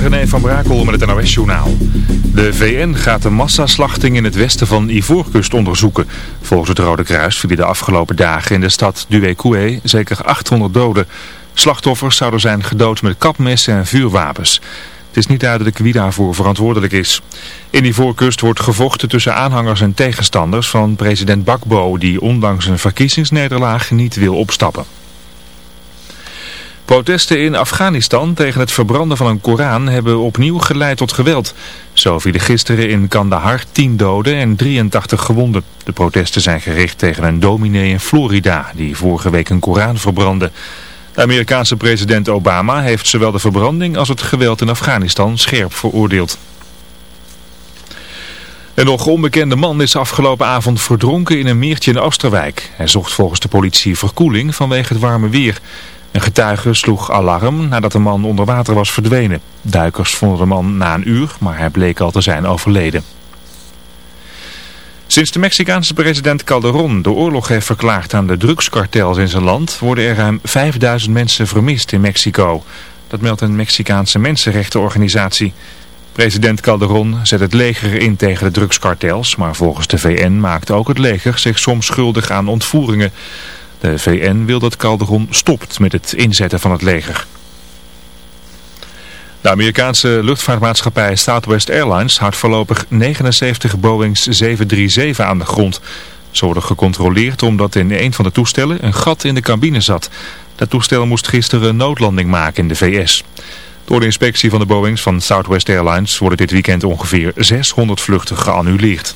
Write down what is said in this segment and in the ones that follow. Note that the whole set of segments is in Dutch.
René van Brakel met het NOS-journaal. De VN gaat de massaslachting in het westen van Ivoorkust onderzoeken. Volgens het Rode Kruis vielen de afgelopen dagen in de stad Duékoué zeker 800 doden. Slachtoffers zouden zijn gedood met kapmessen en vuurwapens. Het is niet duidelijk wie daarvoor verantwoordelijk is. In Ivoorkust wordt gevochten tussen aanhangers en tegenstanders van president Bakbo... die ondanks een verkiezingsnederlaag niet wil opstappen. Protesten in Afghanistan tegen het verbranden van een Koran hebben opnieuw geleid tot geweld. Zo vielen gisteren in Kandahar 10 doden en 83 gewonden. De protesten zijn gericht tegen een dominee in Florida die vorige week een Koran verbrandde. De Amerikaanse president Obama heeft zowel de verbranding als het geweld in Afghanistan scherp veroordeeld. Een nog onbekende man is afgelopen avond verdronken in een meertje in Oosterwijk. Hij zocht volgens de politie verkoeling vanwege het warme weer. Een getuige sloeg alarm nadat de man onder water was verdwenen. Duikers vonden de man na een uur, maar hij bleek al te zijn overleden. Sinds de Mexicaanse president Calderon de oorlog heeft verklaard aan de drugskartels in zijn land, worden er ruim 5000 mensen vermist in Mexico. Dat meldt een Mexicaanse mensenrechtenorganisatie. President Calderon zet het leger in tegen de drugskartels, maar volgens de VN maakt ook het leger zich soms schuldig aan ontvoeringen. De VN wil dat Calderon stopt met het inzetten van het leger. De Amerikaanse luchtvaartmaatschappij Southwest Airlines houdt voorlopig 79 Boeings 737 aan de grond. Ze worden gecontroleerd omdat in een van de toestellen een gat in de cabine zat. Dat toestel moest gisteren een noodlanding maken in de VS. Door de inspectie van de Boeings van Southwest Airlines worden dit weekend ongeveer 600 vluchten geannuleerd.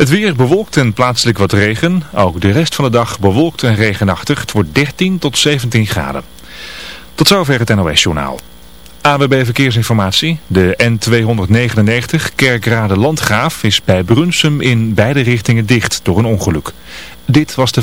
Het weer bewolkt en plaatselijk wat regen. Ook de rest van de dag bewolkt en regenachtig. Het wordt 13 tot 17 graden. Tot zover het NOS-journaal. AWB Verkeersinformatie. De N299 Kerkrade Landgraaf is bij Brunsum in beide richtingen dicht door een ongeluk. Dit was de...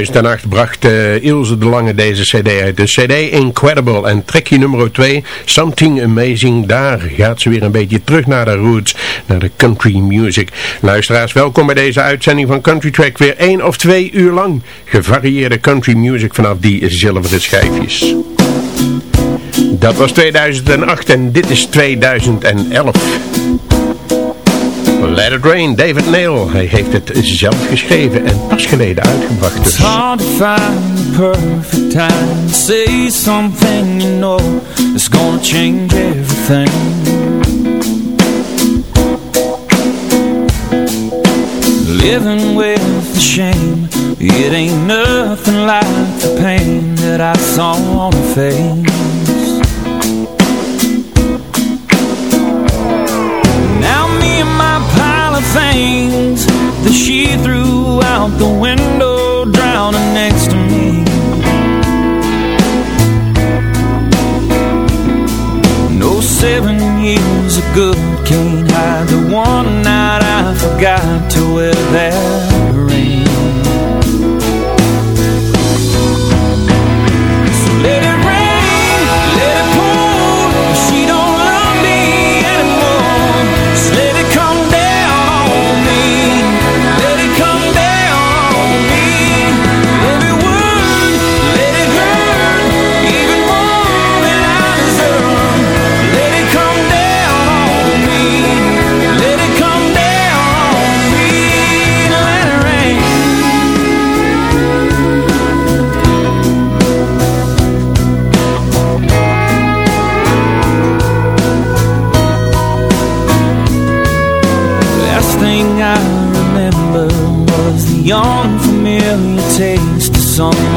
2008 bracht uh, Ilse de Lange deze cd uit. De cd Incredible en trekje nummer 2, Something Amazing. Daar gaat ze weer een beetje terug naar de roots, naar de country music. Luisteraars, welkom bij deze uitzending van Country Track. Weer één of twee uur lang gevarieerde country music vanaf die zilveren schijfjes. Dat was 2008 en dit is 2011. Let It Rain, David Neil. Hij heeft het zelf geschreven en pas geleden uitgebracht. Dus. It's hard to find the perfect time say something you know It's gonna change everything Living with the shame It ain't nothing like the pain that I saw on her face things that she threw out the window drowning next to me. No seven years of good can't hide the one night I forgot to wear that son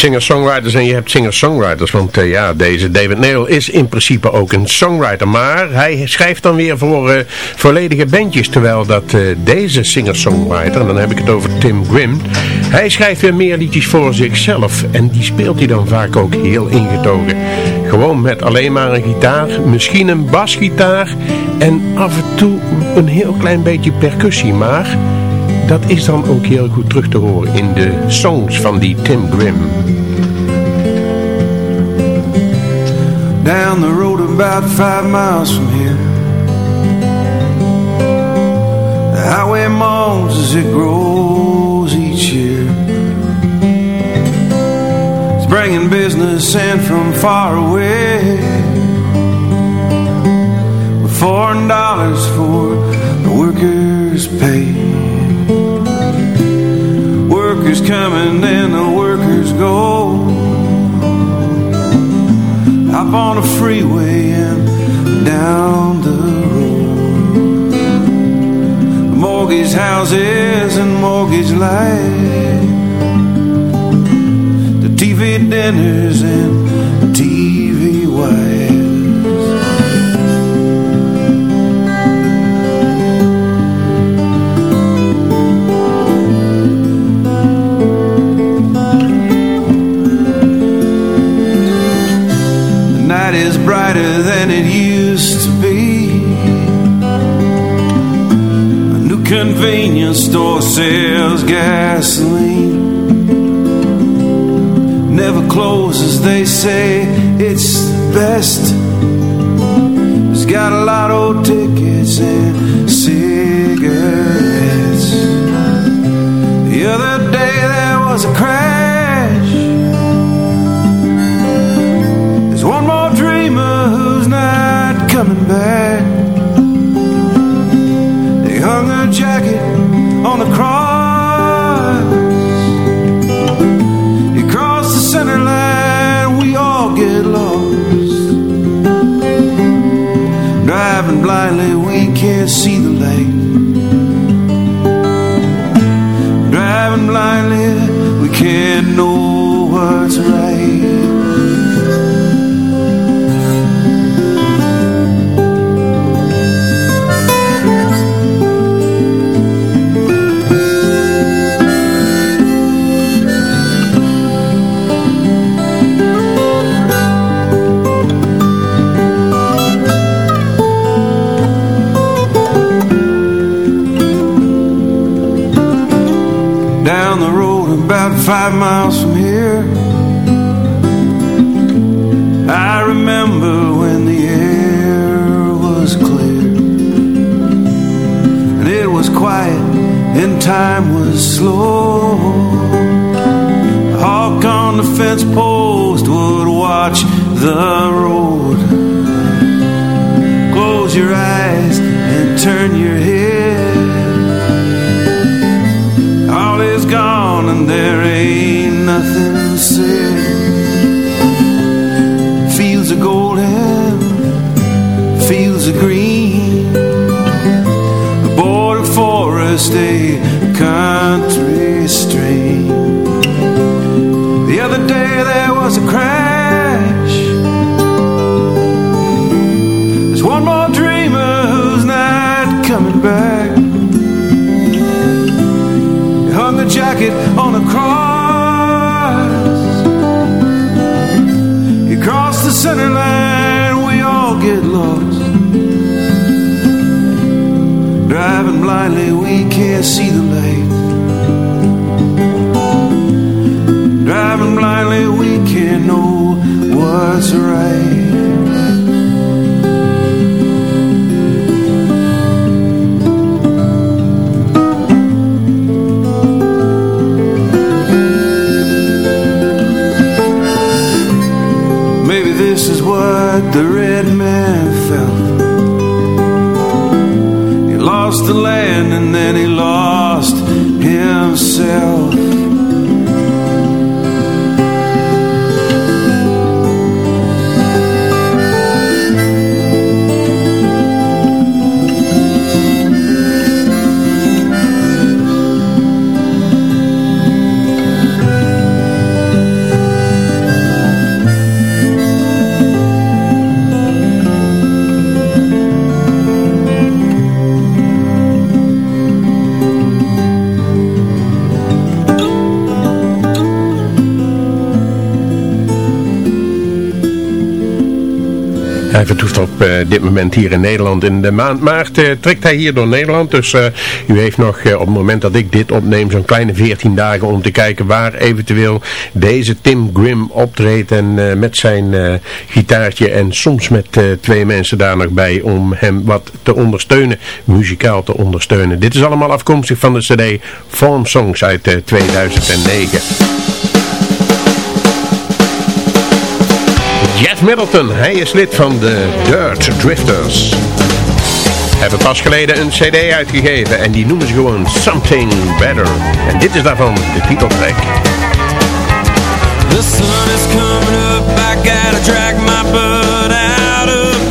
singer-songwriters en je hebt singer-songwriters. Want uh, ja, deze David Neil is in principe ook een songwriter. Maar hij schrijft dan weer voor uh, volledige bandjes. Terwijl dat uh, deze singer-songwriter, en dan heb ik het over Tim Grimm Hij schrijft weer meer liedjes voor zichzelf en die speelt hij dan vaak ook heel ingetogen. Gewoon met alleen maar een gitaar, misschien een basgitaar en af en toe een heel klein beetje percussie, maar dat is dan ook heel goed terug te horen in de songs van die Tim Grimm. Down the road about five miles from here. The highway moans as it grows each year. It's bringing business in from far away. With foreign dollars for the workers' pay Workers coming and the workers go. Up on a freeway and down the road. Mortgage houses and mortgage light The TV dinners and TV wives convenience store sells gasoline. Never closes, they say it's the best. It's got a lot of tickets and cigarettes. The other day there was a crash. There's one more dreamer who's not coming back. On the cross. He crossed the center line, we all get lost. Driving blindly, we can't see the light. Driving blindly, we can't know what's right. Five miles from here. I remember when the air was clear and it was quiet and time was slow. A hawk on the fence post would watch the road. Close your eyes and turn your head. Are green. The border forest, a country stream. The other day there was a crash. There's one more dreamer who's not coming back. He hung a jacket on a cross. He crossed the center line, blindly, we can't see the Hij vertoeft op uh, dit moment hier in Nederland. In de maand maart uh, trekt hij hier door Nederland. Dus uh, u heeft nog op het moment dat ik dit opneem zo'n kleine 14 dagen om te kijken waar eventueel deze Tim Grimm optreedt. En met zijn gitaartje en soms met twee mensen daar nog bij om hem wat te ondersteunen. Muzikaal te ondersteunen. Dit is allemaal afkomstig van de cd Form Songs uit 2009. Jeff Middleton, hij is lid van de Dirt Drifters. Hebben pas geleden een cd uitgegeven en die noemen ze gewoon Something Better. En dit is daarvan de titeltrack. The sun is coming up, I gotta drag my butt out of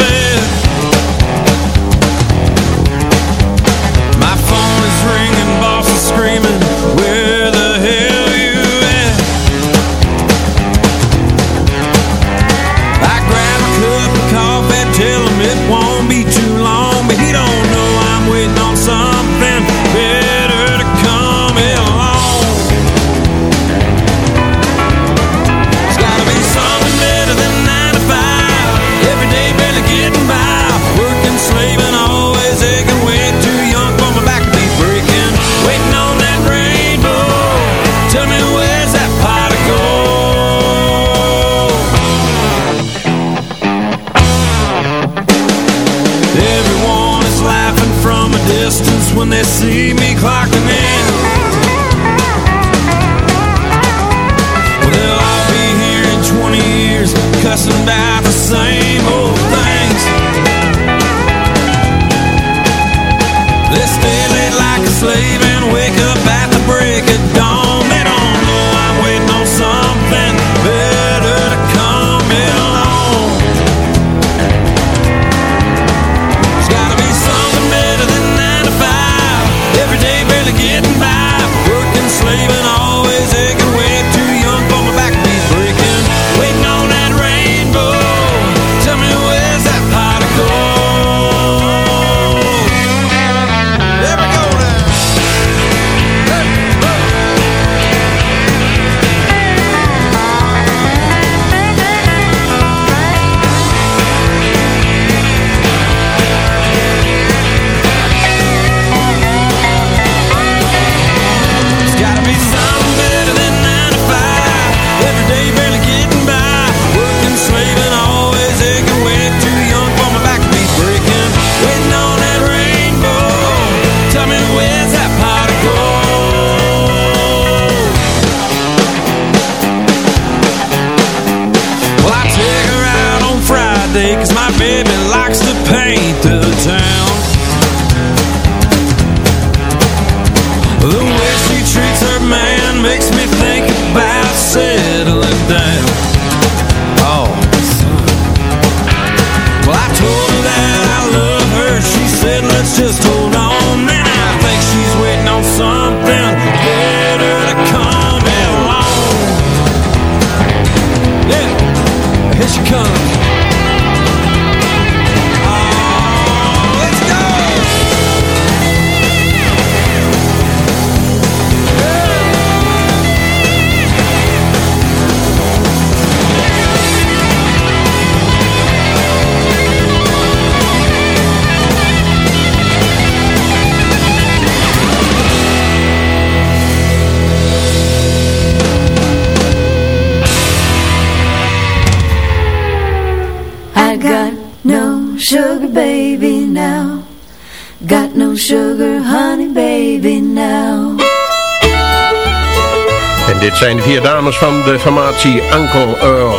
zijn de vier dames van de formatie Uncle Earl.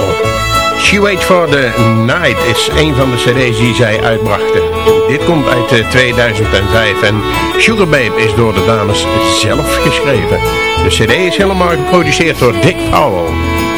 She Waits for the Night is een van de cd's die zij uitbrachten. Dit komt uit eh, 2005 en Sugar Babe is door de dames zelf geschreven. De cd is helemaal geproduceerd door Dick Powell.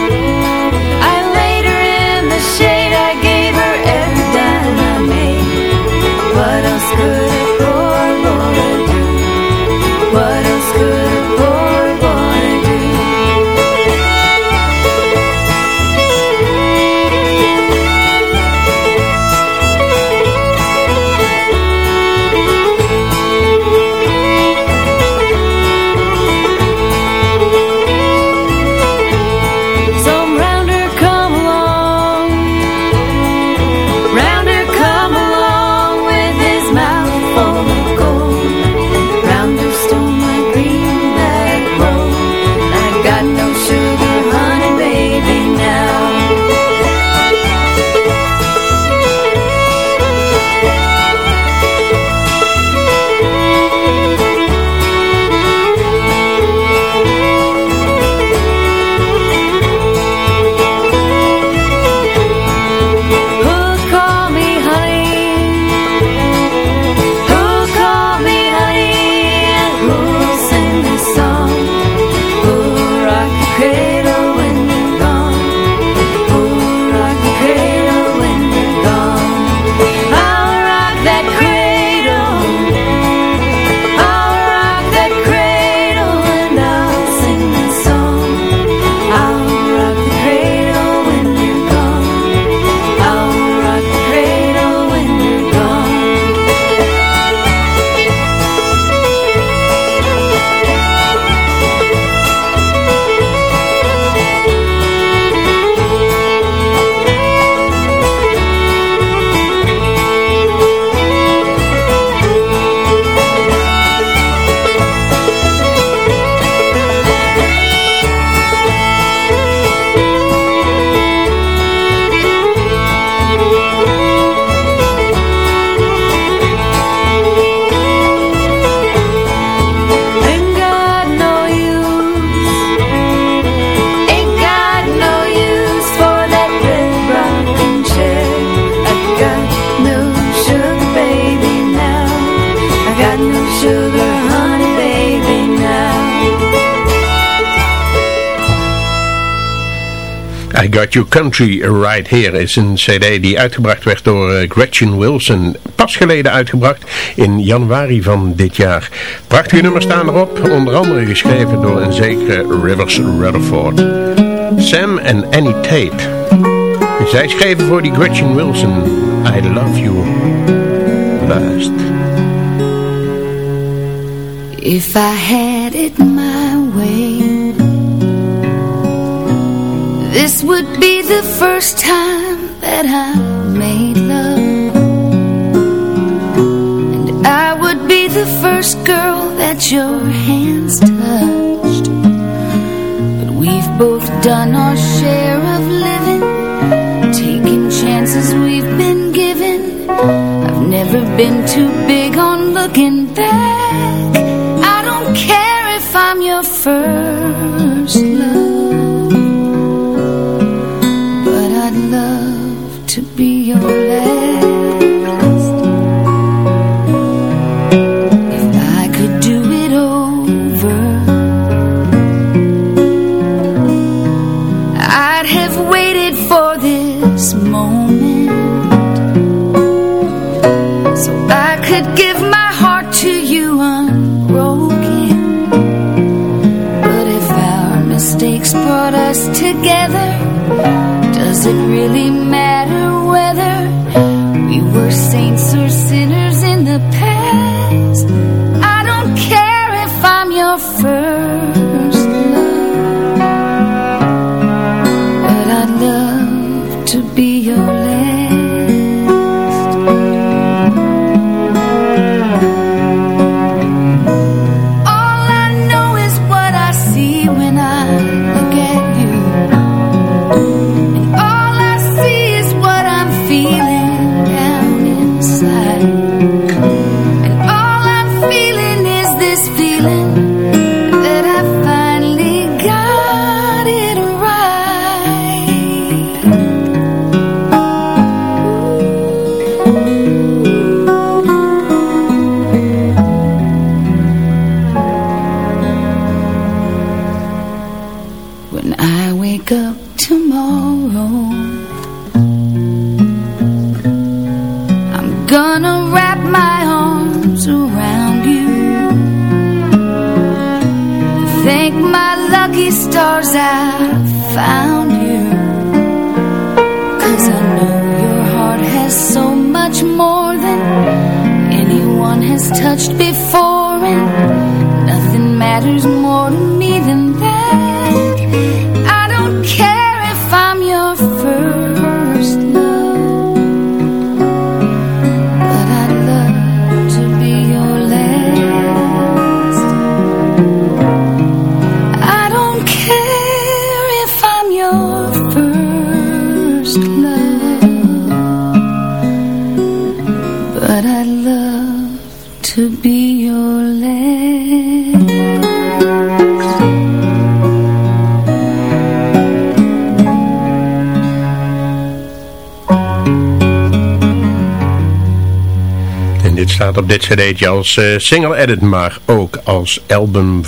Got Your Country Right Here is een cd die uitgebracht werd door eh, Gretchen Wilson. Pas geleden uitgebracht in januari van dit jaar. Prachtige nummers staan erop, onder andere geschreven door een zekere Rivers Rutherford. Sam en Annie Tate. Zij schreven voor die Gretchen Wilson I Love You Last. If I had it my way This would be the first time that I made love. And I would be the first girl that your hands touched. But we've both done our share of living Taking chances we've been given. I've never been too big on looking back. I don't care if I'm your first love to be your En dit staat op dit cd'tje als eh, single edit, maar ook als album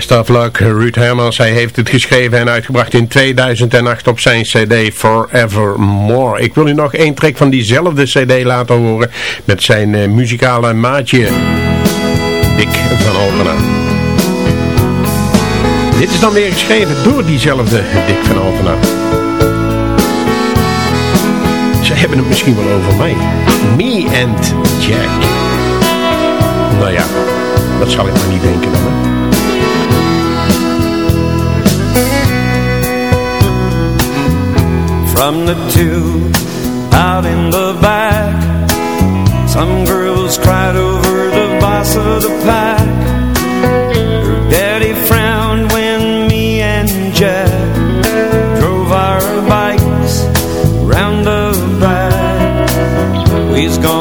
Best of Luck, Ruud Hermans, hij heeft het geschreven en uitgebracht in 2008 op zijn cd Forevermore. Ik wil u nog één track van diezelfde cd laten horen met zijn uh, muzikale maatje Dick van Altena. Dit is dan weer geschreven door diezelfde Dick van Altena. Ze hebben het misschien wel over mij. Me and Jack. Nou ja, dat zal ik maar niet denken dan. From the two out in the back. Some girls cried over the boss of the pack. Her daddy frowned when me and Jack Drove our bikes round the back. We's gonna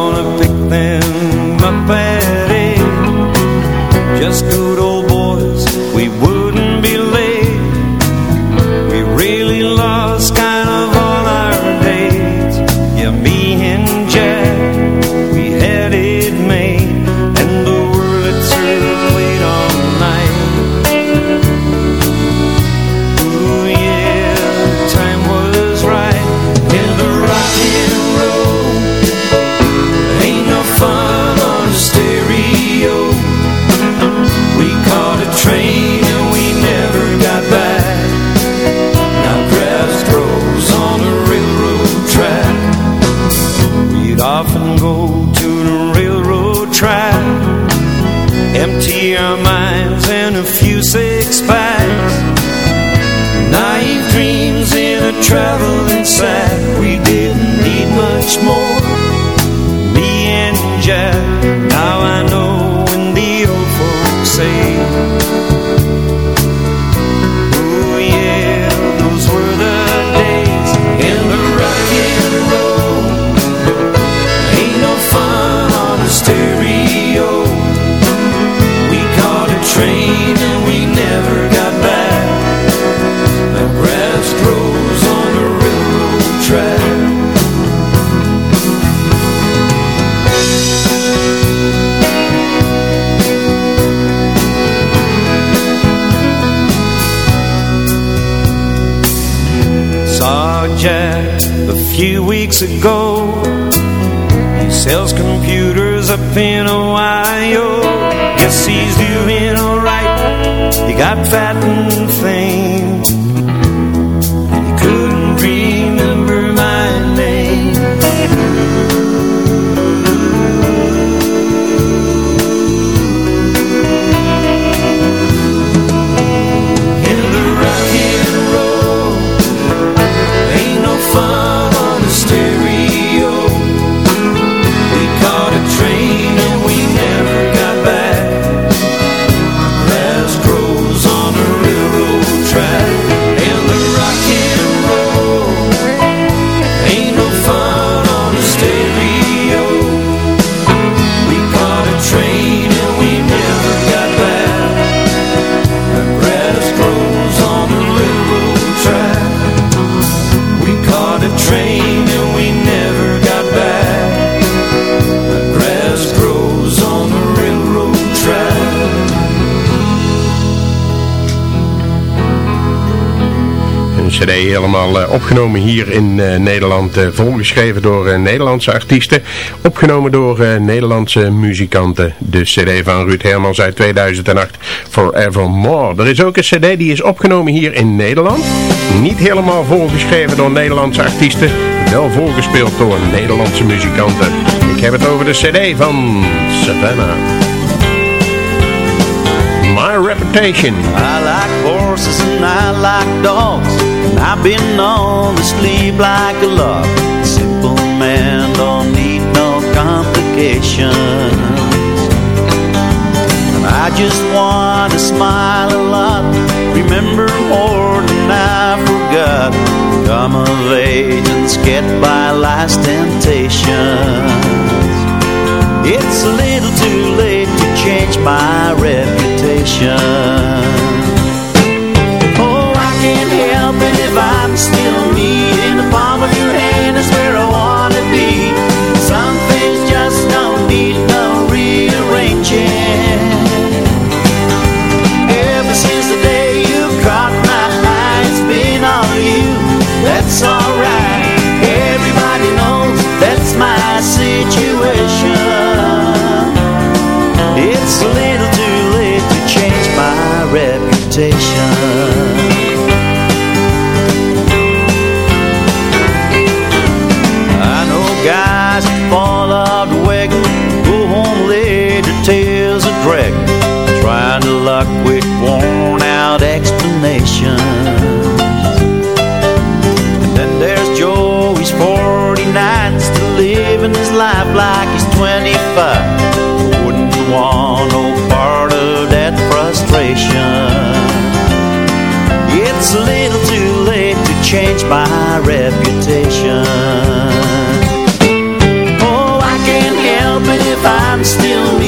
Helemaal eh, opgenomen hier in eh, Nederland, eh, volgeschreven door Nederlandse artiesten, opgenomen door Nederlandse muzikanten. De cd van Ruud Hermans uit 2008, Forevermore. Er is ook een cd die is opgenomen hier in Nederland, niet helemaal volgeschreven door Nederlandse artiesten, wel volgespeeld door Nederlandse muzikanten. Ik heb het over de cd van Savannah. My Reputation. Horses and I like dogs. And I've been known to sleep like a log. Simple man don't need no complications. And I just want to smile a lot. Remember more than I forgot. Come of age and get by life's temptations. It's a little too late to change my reputation still me in the palm of your hand is where I wanna be. Some things just don't need no rearranging. Ever since the day you caught my eye, it's been you. That's alright. Everybody knows that's my situation. It's a little too late to change my reputation. Life like he's 25. Wouldn't want no part of that frustration. It's a little too late to change my reputation. Oh, I can't help it if I'm still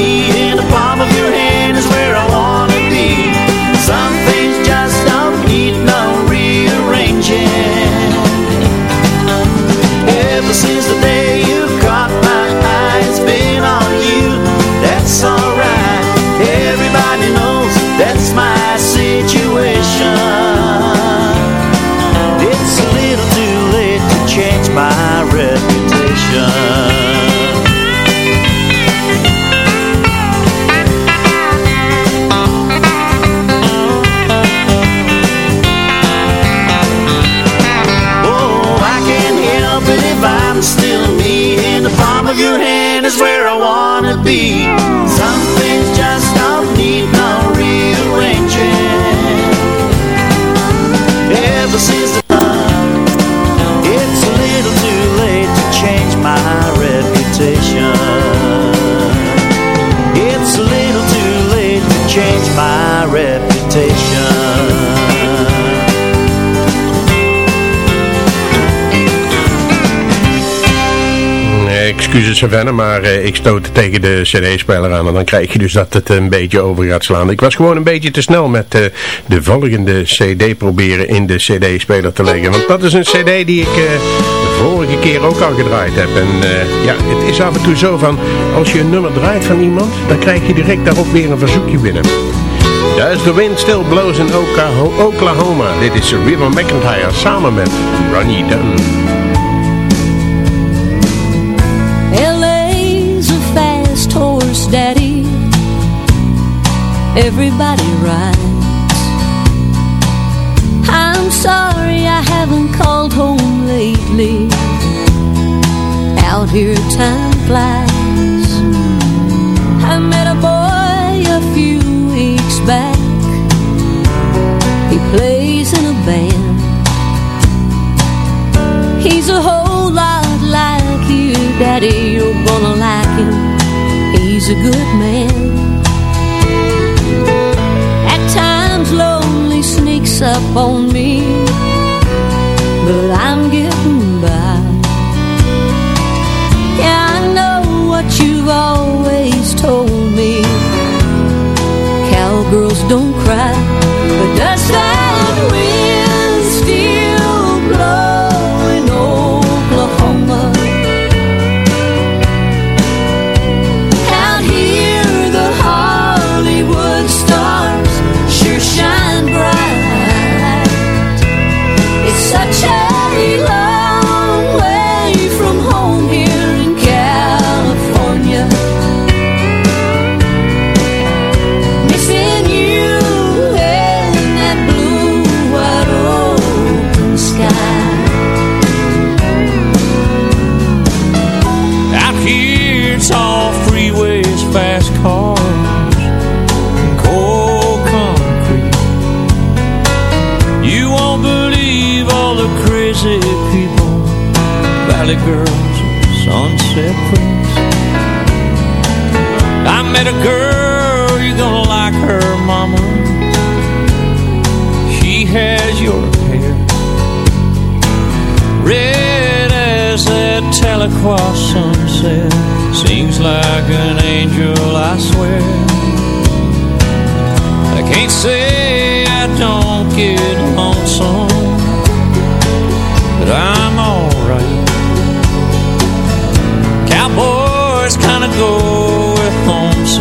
Excuses Savannah, maar eh, ik stoot tegen de cd-speler aan en dan krijg je dus dat het een beetje over gaat slaan. Ik was gewoon een beetje te snel met eh, de volgende cd proberen in de cd-speler te leggen. Want dat is een cd die ik eh, de vorige keer ook al gedraaid heb. En ja, het is af en toe zo van, als je een nummer draait van iemand, dan krijg je direct daarop weer een verzoekje binnen. Does the wind still blows in Oklahoma? Dit is River McIntyre samen met Ronnie Dunn. Everybody rides. I'm sorry I haven't called home lately. Out here time flies. I met a boy a few weeks back. He plays in a band. He's a whole lot like you, Daddy. You're gonna like him. He's a good man. Up on me, but I'm girls, sunset freaks. I met a girl, you're gonna like her, mama. She has your hair, red as that Tahlequah sunset. Seems like an angel, I swear. I can't say I don't get lonesome, but I'm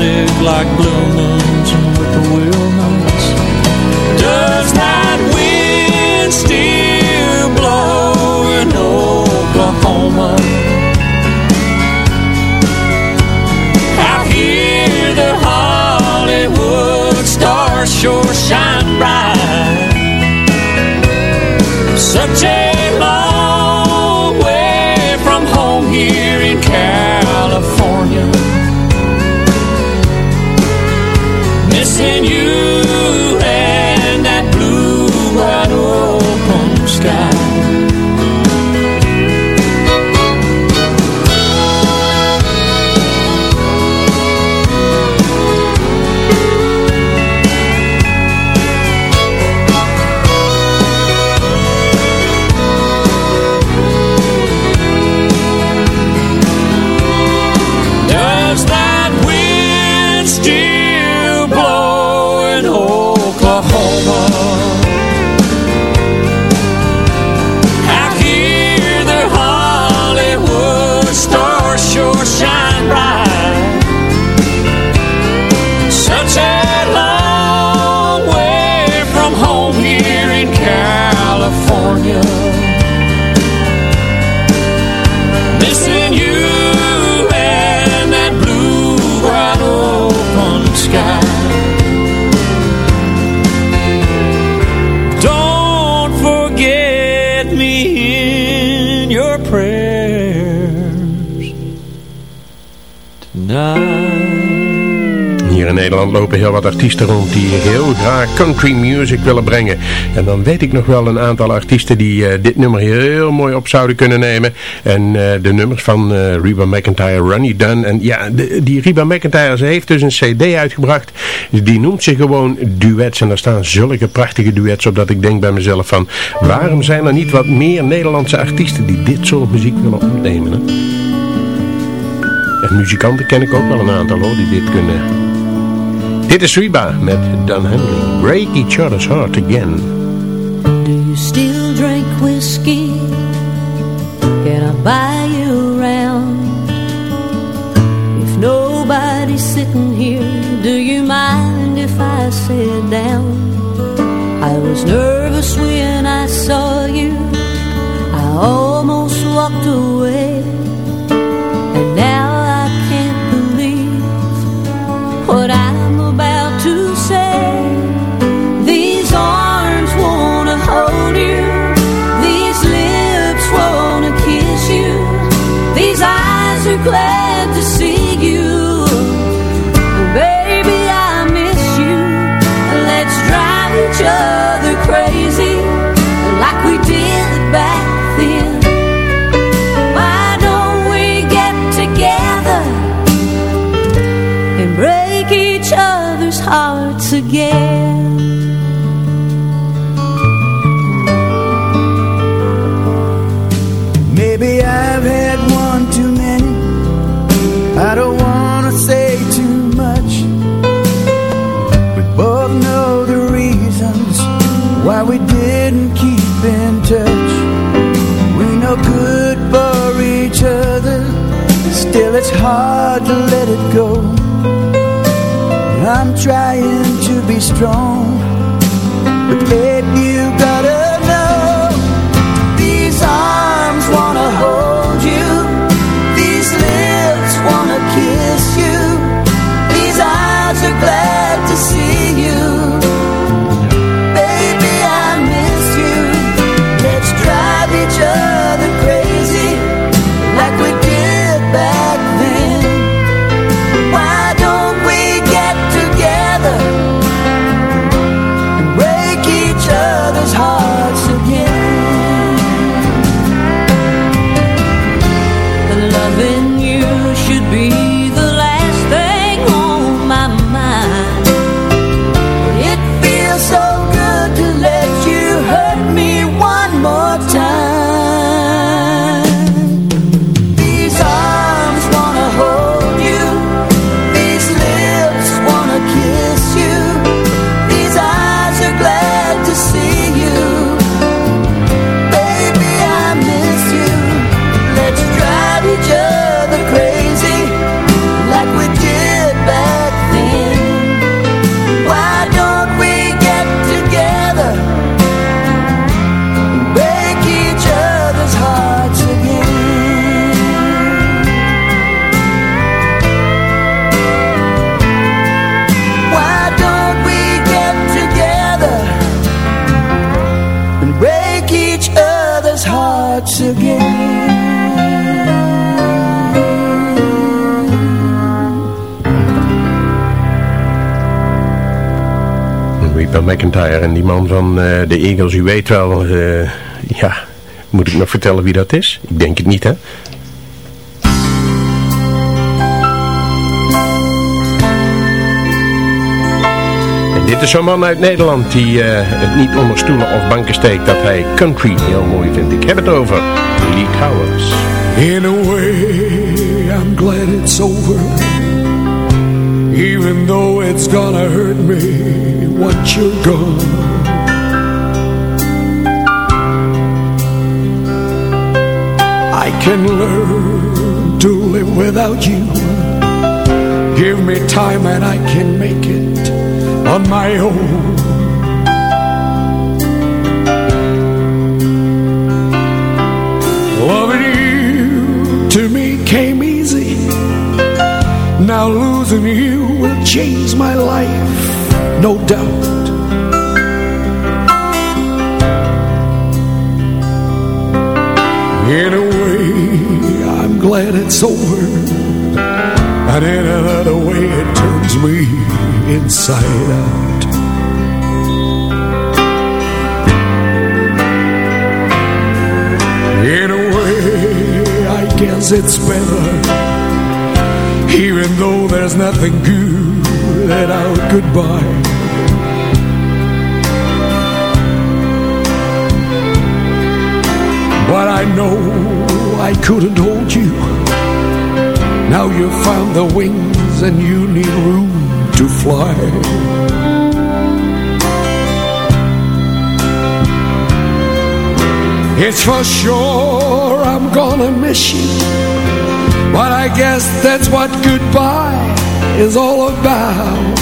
sick like blue moons and whippoorwill nights. Does that wind still blow in Oklahoma? Out here, the Hollywood stars sure shine bright. Such a long you. Heel wat artiesten rond die heel graag country music willen brengen. En dan weet ik nog wel een aantal artiesten die eh, dit nummer heel mooi op zouden kunnen nemen. En eh, de nummers van uh, Reba McIntyre, Ronnie Dunn. En ja, die Reba McIntyre, ze heeft dus een cd uitgebracht. Die noemt zich gewoon duets. En daar staan zulke prachtige duets op dat ik denk bij mezelf van... Waarom zijn er niet wat meer Nederlandse artiesten die dit soort muziek willen opnemen? En muzikanten ken ik ook wel een aantal hoor, die dit kunnen... Dit is Reba met Don Henley. Break each other's heart again. Do you still drink whiskey? Can I buy you around? If nobody's sitting here, do you mind if I sit down? I was nervous when I saw you. I almost walked away. It's hard to let it go. I'm trying to be strong, but Reba McIntyre en die man van eh, de Eagles, u weet wel, eh, ja, moet ik nog vertellen wie dat is? Ik denk het niet, hè? En dit is zo'n man uit Nederland die eh, het niet onder stoelen of banken steekt dat hij country heel mooi vindt. Ik heb het over Lee Towers. In a way, I'm glad it's over. Even though it's gonna hurt me once you're gone. I can learn to live without you. Give me time and I can make it on my own. Now losing you will change my life, no doubt. In a way, I'm glad it's over. And in another way it turns me inside out In a way I guess it's better Even though there's nothing good at our goodbye. But I know I couldn't hold you. Now you've found the wings and you need room to fly It's for sure I'm gonna miss you. But I guess that's what goodbye is all about.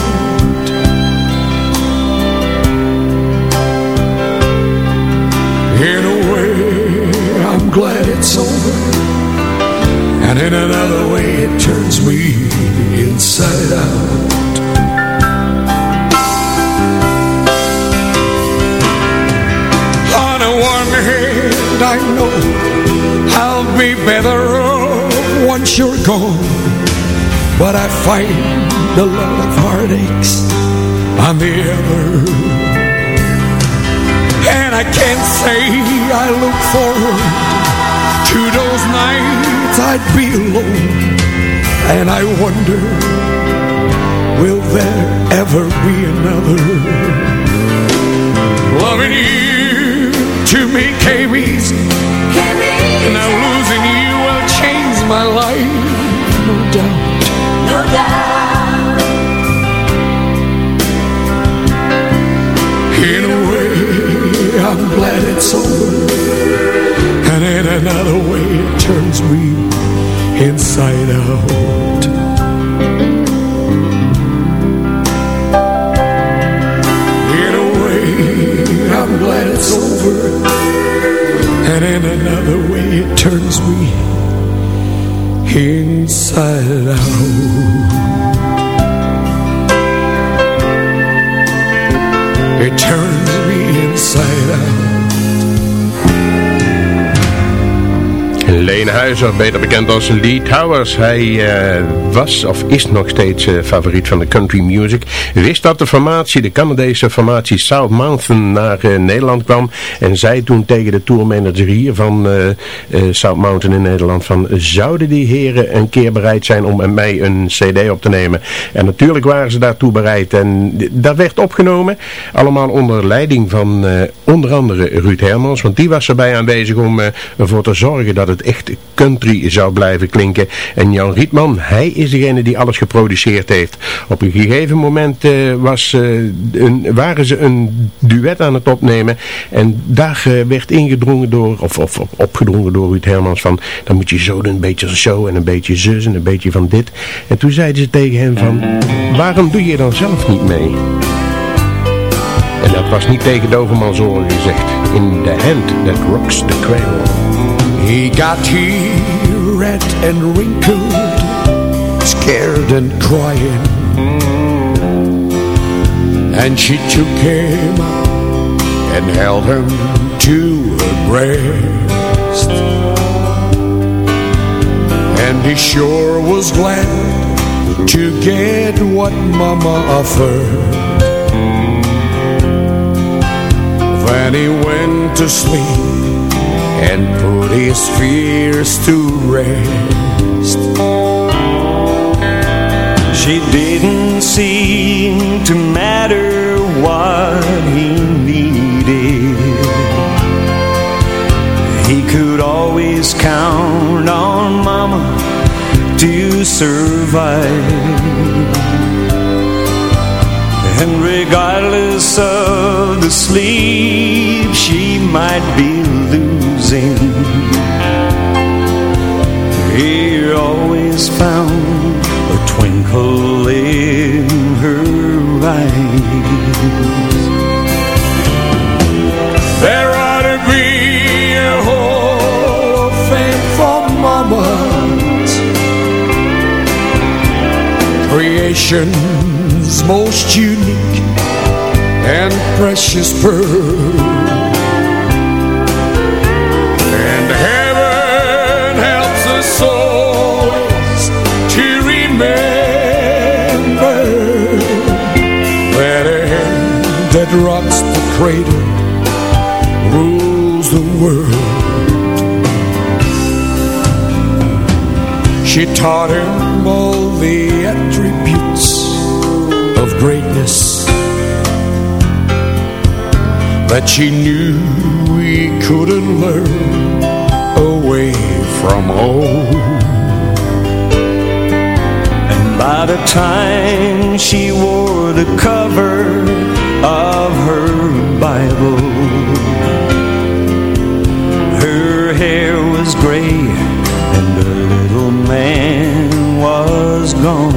In a way I'm glad it's over. And in another way it turns me inside out hand I know I'll be better once you're gone. But I find a lot of heartaches on the other. And I can't say I look forward to those nights I'd be alone. And I wonder Will there ever be another? Loving you to me came easy Now losing you will change my life. No doubt. No doubt. In a way I'm glad it's over. And in another way it turns me inside out And in another way it turns me inside out. It turns me inside Leen Huizer, beter bekend als Lee Towers. Hij eh, was of is nog steeds eh, favoriet van de country music. Wist dat de formatie, de Canadese formatie South Mountain naar eh, Nederland kwam. En zei toen tegen de tourmanager van South Mountain in Nederland van... Zouden die heren een keer bereid zijn om met mij een cd op te nemen? En natuurlijk waren ze daartoe bereid. En dat werd opgenomen. Allemaal onder leiding van onder andere Ruud Hermans. Want die was erbij aanwezig om ervoor te zorgen dat het echt country zou blijven klinken. En Jan Rietman, hij is degene die alles geproduceerd heeft. Op een gegeven moment uh, was, een, waren ze een duet aan het opnemen. En daar uh, werd ingedrongen door, of, of, of, opgedrongen door Ruud Hermans van, dan moet je zo doen, een beetje zo en een beetje zus en een beetje van dit. En toen zeiden ze tegen hem van, waarom doe je dan zelf niet mee? En dat was niet tegen Dovermans oren gezegd. In the hand that rocks the cradle. He got here red and wrinkled, scared and crying. And she took him up and held him to her breast. And he sure was glad to get what Mama offered. Then he went to sleep and put his fears to rest. She didn't seem to matter what he needed. He could always count on Mama to survive. And regardless of the sleep she might be losing He always found a twinkle in her eyes. There ought to be a hall of fame for mamas Creation's most unique and precious pearl rocks the cradle rules the world. She taught him all the attributes of greatness that she knew he couldn't learn away from home. And by the time she wore the cover of her Bible, her hair was gray and the little man was gone.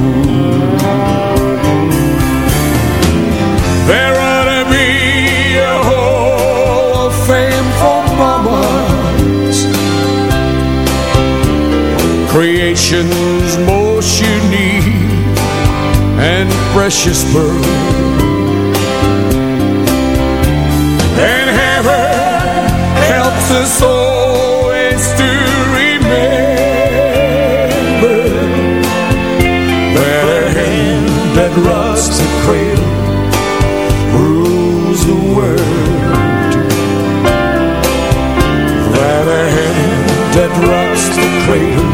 There ought to be a hall of fame for mamas. Creation's most unique and precious bird helps always to remember That a hand that rocks the cradle rules the world. That a hand that rocks the cradle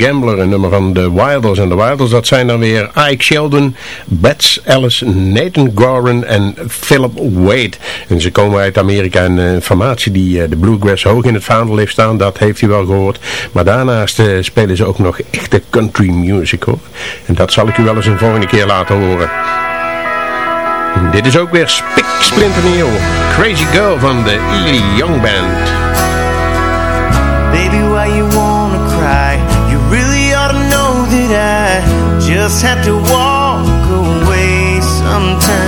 Gambler, een nummer van de Wilders. En de Wilders, dat zijn dan weer Ike Sheldon, Bets Ellis, Nathan Gorin en Philip Wade. En ze komen uit Amerika en uh, formatie die uh, de Bluegrass hoog in het vaandel heeft staan, dat heeft u wel gehoord. Maar daarnaast uh, spelen ze ook nog echte country music hoor. En dat zal ik u wel eens een volgende keer laten horen. En dit is ook weer spik splinternieuw. Crazy Girl van de Ely Young Band. Just have to walk away sometimes.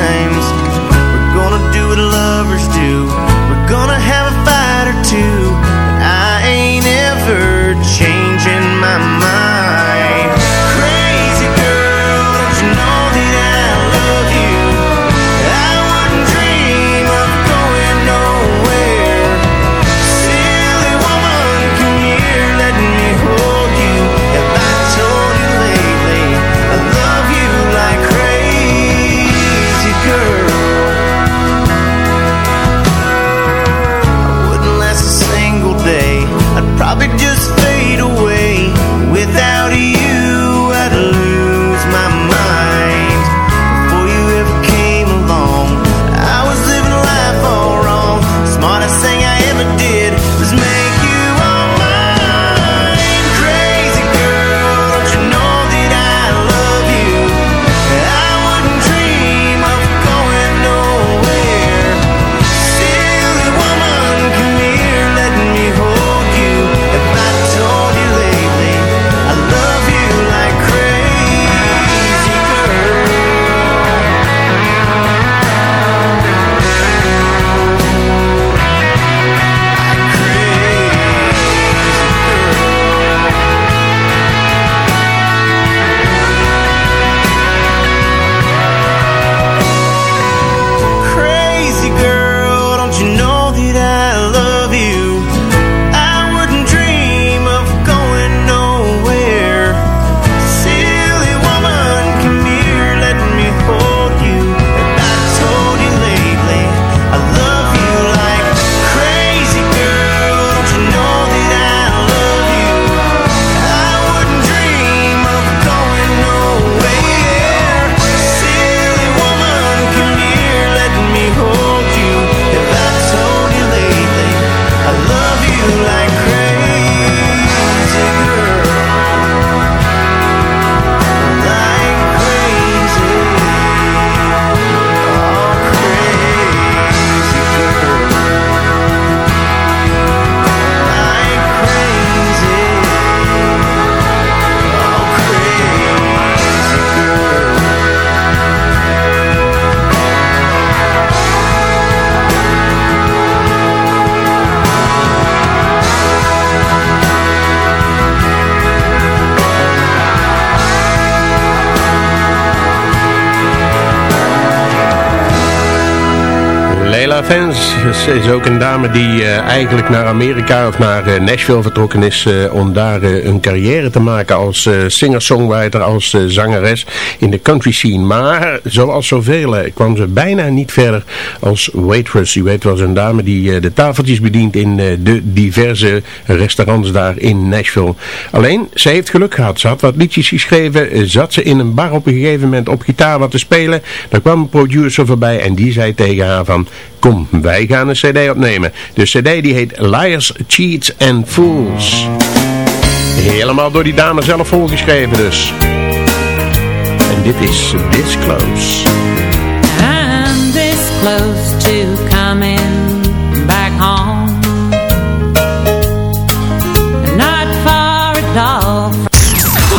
Vance is ook een dame die eh, eigenlijk naar Amerika of naar uh, Nashville vertrokken is eh, om daar een carrière te maken als singer-songwriter, als zangeres in de country scene. Maar zoals zoveel kwam ze bijna niet verder als waitress. U weet wel, een dame die de tafeltjes bedient in de diverse restaurants daar in Nashville. Alleen, ze heeft geluk gehad. Ze had wat liedjes geschreven, zat ze in een bar op een gegeven moment op gitaar wat te spelen. Daar kwam een producer voorbij en die zei tegen haar van, kom, wij gaan een cd opnemen. De cd die heet Liars, Cheats and Fools. Helemaal door die dame zelf volgeschreven dus. En dit is This Close. I'm this close to coming